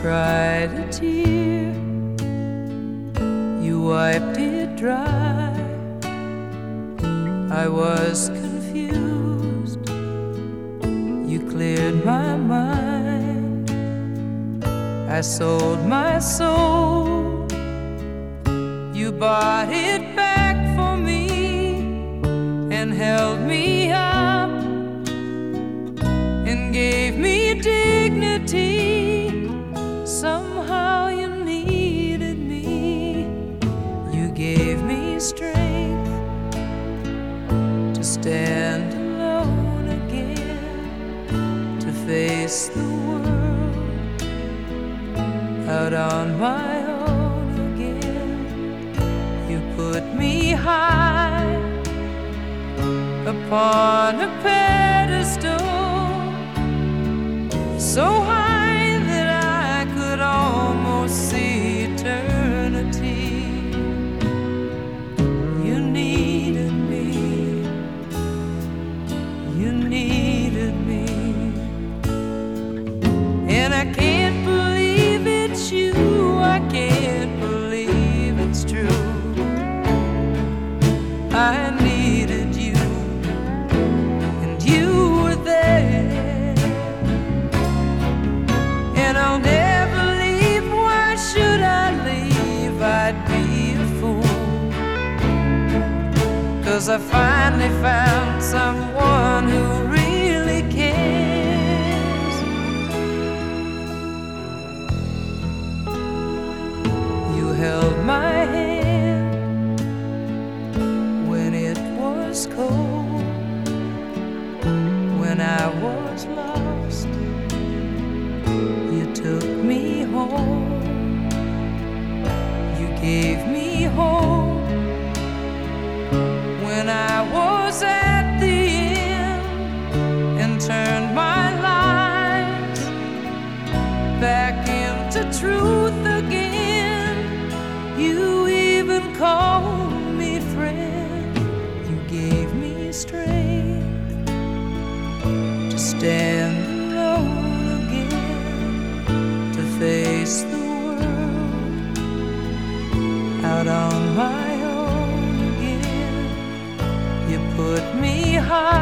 cried a tear, you wiped it dry. I was confused, you cleared my mind. I sold my soul, you bought it back for me and held me up and gave me dignity. Strength to stand alone again, to face the world out on my own again. You put me high upon a pedestal, so high I needed you, and you were there. And I'll never leave. Why should I leave? I'd be a fool. Cause I finally found someone who when I was lost. You took me home, you gave me hope when I was at the end and turned my life back into truth again. You even called me friend. You gave me strength stand alone again, to face the world out on my own again. You put me high